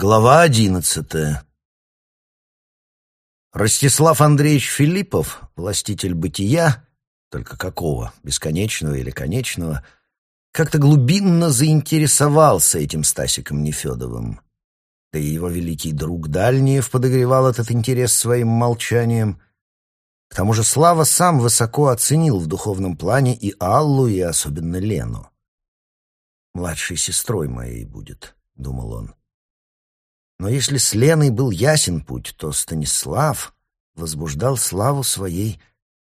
Глава одиннадцатая Ростислав Андреевич Филиппов, властитель бытия, только какого, бесконечного или конечного, как-то глубинно заинтересовался этим Стасиком Нефедовым. Да и его великий друг Дальниев подогревал этот интерес своим молчанием. К тому же Слава сам высоко оценил в духовном плане и Аллу, и особенно Лену. «Младшей сестрой моей будет», — думал он. Но если с Леной был ясен путь, то Станислав возбуждал Славу своей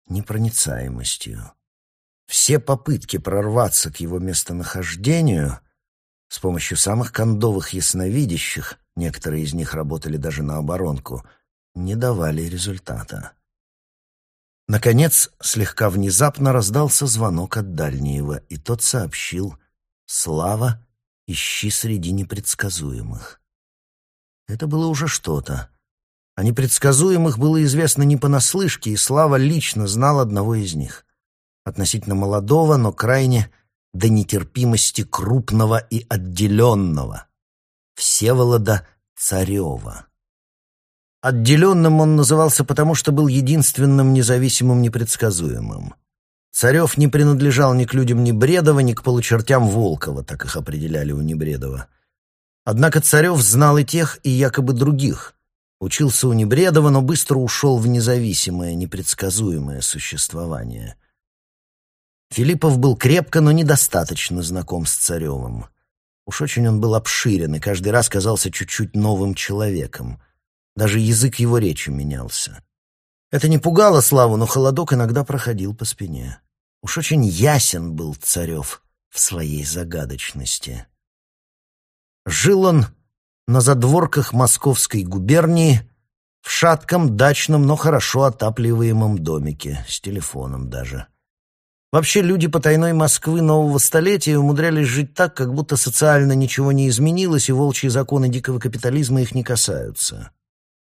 непроницаемостью. Все попытки прорваться к его местонахождению с помощью самых кондовых ясновидящих, некоторые из них работали даже на оборонку, не давали результата. Наконец, слегка внезапно раздался звонок от Дальнего, и тот сообщил «Слава, ищи среди непредсказуемых». Это было уже что-то. О непредсказуемых было известно не понаслышке, и Слава лично знал одного из них. Относительно молодого, но крайне до нетерпимости крупного и отделенного. Всеволода Царева. Отделенным он назывался потому, что был единственным независимым непредсказуемым. Царев не принадлежал ни к людям Небредова, ни к получертям Волкова, так их определяли у Небредова. Однако Царев знал и тех, и якобы других. Учился у Небредова, но быстро ушел в независимое, непредсказуемое существование. Филиппов был крепко, но недостаточно знаком с Царевым. Уж очень он был обширен и каждый раз казался чуть-чуть новым человеком. Даже язык его речи менялся. Это не пугало Славу, но холодок иногда проходил по спине. Уж очень ясен был Царев в своей загадочности. Жил он на задворках Московской губернии в шатком, дачном, но хорошо отапливаемом домике, с телефоном даже. Вообще люди потайной Москвы нового столетия умудрялись жить так, как будто социально ничего не изменилось, и волчьи законы дикого капитализма их не касаются.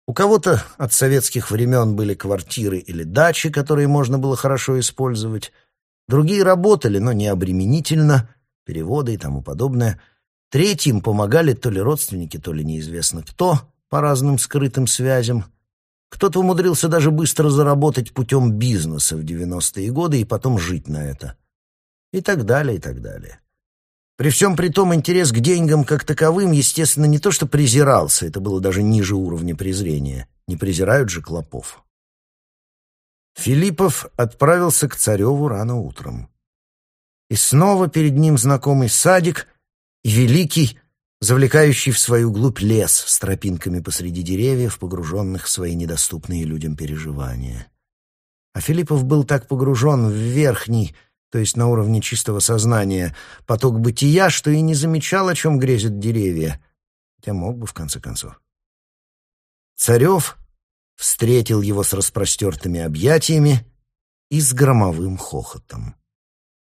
У кого-то от советских времен были квартиры или дачи, которые можно было хорошо использовать. Другие работали, но не обременительно, переводы и тому подобное – Третьим помогали то ли родственники, то ли неизвестно кто, по разным скрытым связям. Кто-то умудрился даже быстро заработать путем бизнеса в 90-е годы и потом жить на это. И так далее, и так далее. При всем при том интерес к деньгам как таковым, естественно, не то что презирался, это было даже ниже уровня презрения. Не презирают же клопов. Филиппов отправился к Цареву рано утром. И снова перед ним знакомый садик — великий, завлекающий в свою глубь лес с тропинками посреди деревьев, погруженных в свои недоступные людям переживания. А Филиппов был так погружен в верхний, то есть на уровне чистого сознания, поток бытия, что и не замечал, о чем грезят деревья, хотя мог бы, в конце концов. Царев встретил его с распростертыми объятиями и с громовым хохотом.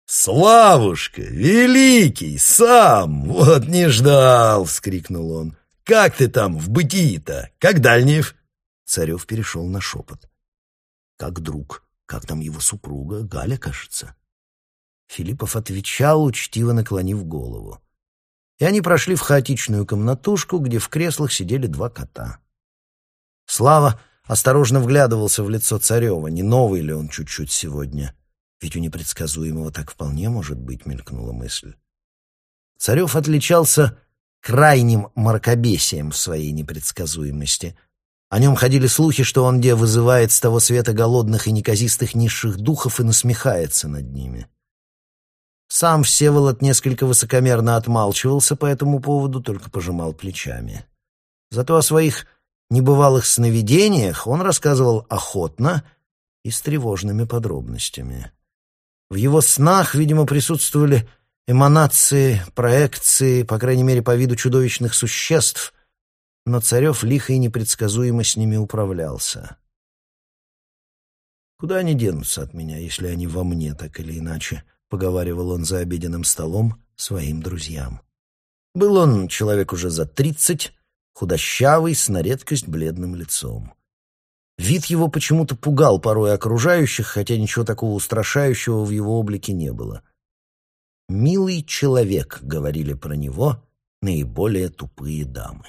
«Славушка, великий, сам! Вот не ждал!» — вскрикнул он. «Как ты там в бытии-то? Как Дальниев?» Царев перешел на шепот. «Как друг. Как там его супруга? Галя, кажется?» Филиппов отвечал, учтиво наклонив голову. И они прошли в хаотичную комнатушку, где в креслах сидели два кота. Слава осторожно вглядывался в лицо Царева, не новый ли он чуть-чуть сегодня. Ведь у непредсказуемого так вполне может быть, мелькнула мысль. Царев отличался крайним мракобесием в своей непредсказуемости. О нем ходили слухи, что он где вызывает с того света голодных и неказистых низших духов и насмехается над ними. Сам Всеволод несколько высокомерно отмалчивался по этому поводу, только пожимал плечами. Зато о своих небывалых сновидениях он рассказывал охотно и с тревожными подробностями. В его снах, видимо, присутствовали эманации, проекции, по крайней мере, по виду чудовищных существ, но Царев лихо и непредсказуемо с ними управлялся. «Куда они денутся от меня, если они во мне, так или иначе?» — поговаривал он за обеденным столом своим друзьям. Был он человек уже за тридцать, худощавый, с на редкость бледным лицом. Вид его почему-то пугал порой окружающих, хотя ничего такого устрашающего в его облике не было. «Милый человек», — говорили про него наиболее тупые дамы.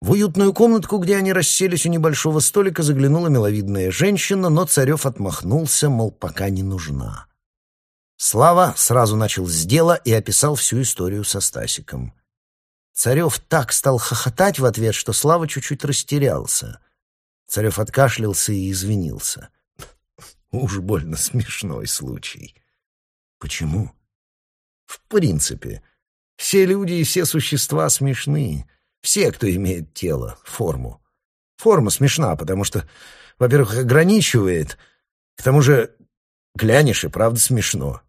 В уютную комнатку, где они расселись у небольшого столика, заглянула миловидная женщина, но Царев отмахнулся, мол, пока не нужна. Слава сразу начал с дела и описал всю историю со Стасиком. Царев так стал хохотать в ответ, что Слава чуть-чуть растерялся. Царев откашлялся и извинился. Уж больно смешной случай. Почему? В принципе, все люди и все существа смешны. Все, кто имеет тело, форму. Форма смешна, потому что, во-первых, ограничивает. К тому же, глянешь, и правда смешно.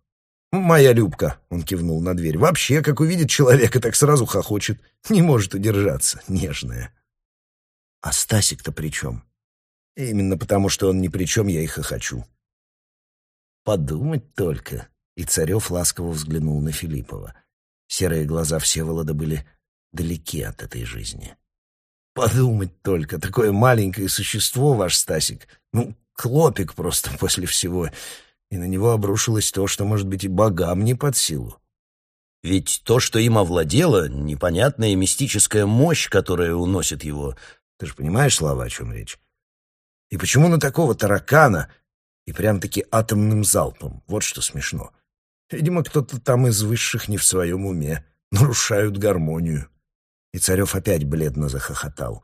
«Моя Любка», — он кивнул на дверь, — «вообще, как увидит человека, так сразу хохочет. Не может удержаться, нежная». «А Стасик-то при чем?» «Именно потому, что он ни при чем, я и хохочу». «Подумать только», — и Царев ласково взглянул на Филиппова. Серые глаза Всеволода были далеки от этой жизни. «Подумать только, такое маленькое существо, ваш Стасик, ну, клопик просто после всего» и на него обрушилось то, что, может быть, и богам не под силу. Ведь то, что им овладело, непонятная мистическая мощь, которая уносит его. Ты же понимаешь, слова, о чем речь? И почему на такого таракана и прям-таки атомным залпом? Вот что смешно. Видимо, кто-то там из высших не в своем уме. Нарушают гармонию. И Царев опять бледно захохотал.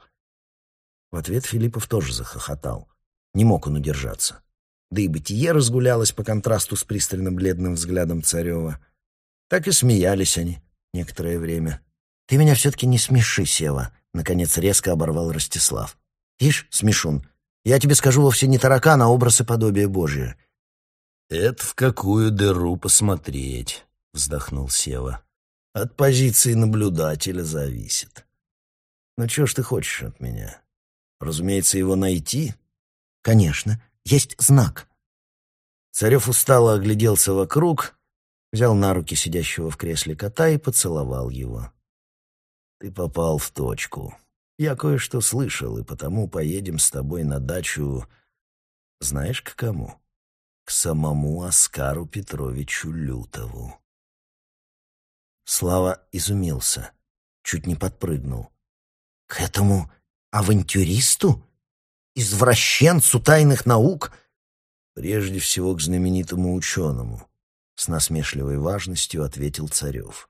В ответ Филиппов тоже захохотал. Не мог он удержаться да и бытие разгулялось по контрасту с пристально бледным взглядом Царева. Так и смеялись они некоторое время. «Ты меня все-таки не смеши, Сева», — наконец резко оборвал Ростислав. «Ишь, смешун, я тебе скажу вовсе не таракан, а образ и подобие Божие». «Это в какую дыру посмотреть», — вздохнул Сева. «От позиции наблюдателя зависит». «Ну, чего ж ты хочешь от меня? Разумеется, его найти?» «Конечно. Есть знак». Царев устало огляделся вокруг, взял на руки сидящего в кресле кота и поцеловал его. «Ты попал в точку. Я кое-что слышал, и потому поедем с тобой на дачу... Знаешь, к кому? К самому Оскару Петровичу Лютову». Слава изумился, чуть не подпрыгнул. «К этому авантюристу?» Извращенцу тайных наук? Прежде всего к знаменитому ученому, с насмешливой важностью ответил Царев.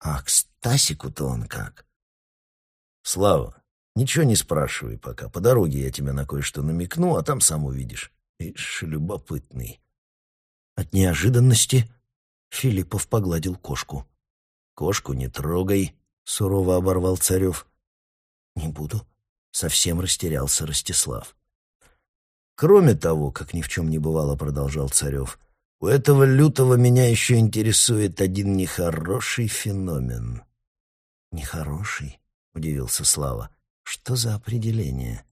А к Стасику-то он как? Слава, ничего не спрашивай пока. По дороге я тебе на кое-что намекну, а там сам увидишь. Ишь, любопытный. От неожиданности Филиппов погладил кошку. «Кошку не трогай», — сурово оборвал Царев. «Не буду», Совсем растерялся Ростислав. Кроме того, как ни в чем не бывало, продолжал Царев, у этого лютого меня еще интересует один нехороший феномен. Нехороший? Удивился Слава. Что за определение?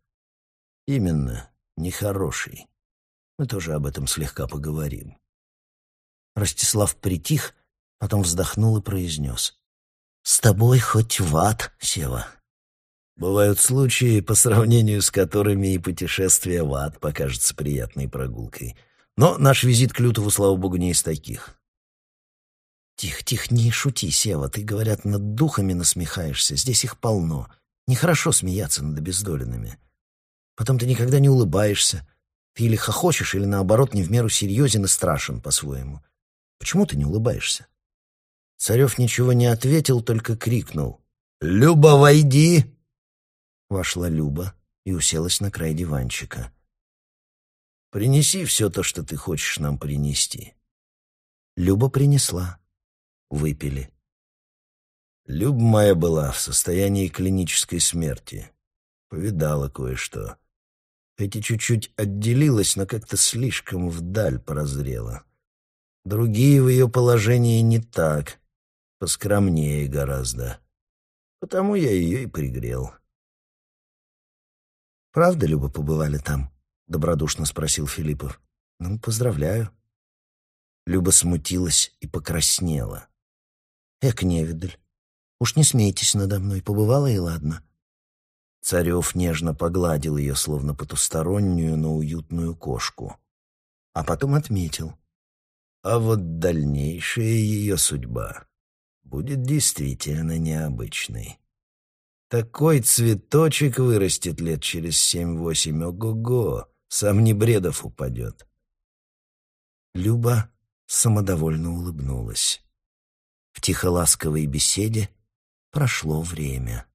Именно, нехороший. Мы тоже об этом слегка поговорим. Ростислав притих, потом вздохнул и произнес. «С тобой хоть в ад, Сева». Бывают случаи, по сравнению с которыми и путешествие в ад покажется приятной прогулкой. Но наш визит к Лютову, слава богу, не из таких. Тихо, тихо, не шути, Сева. Ты, говорят, над духами насмехаешься. Здесь их полно. Нехорошо смеяться над обездоленными. Потом ты никогда не улыбаешься. Ты или хохочешь, или, наоборот, не в меру серьезен и страшен по-своему. Почему ты не улыбаешься? Царев ничего не ответил, только крикнул. «Люба, войди!» Вошла Люба и уселась на край диванчика. «Принеси все то, что ты хочешь нам принести». Люба принесла. Выпили. Люба моя была в состоянии клинической смерти. Повидала кое-что. Эти чуть-чуть отделилась, но как-то слишком вдаль прозрела. Другие в ее положении не так, поскромнее гораздо. Потому я ее и пригрел. «Правда, Люба, побывали там?» — добродушно спросил Филиппов. «Ну, поздравляю». Люба смутилась и покраснела. «Эк, невидаль, уж не смейтесь надо мной, побывала и ладно». Царев нежно погладил ее, словно потустороннюю, но уютную кошку. А потом отметил. А вот дальнейшая ее судьба будет действительно необычной. Такой цветочек вырастет лет через семь-восемь. Ого-го! Сам Небредов упадет. Люба самодовольно улыбнулась. В тихоласковой беседе прошло время.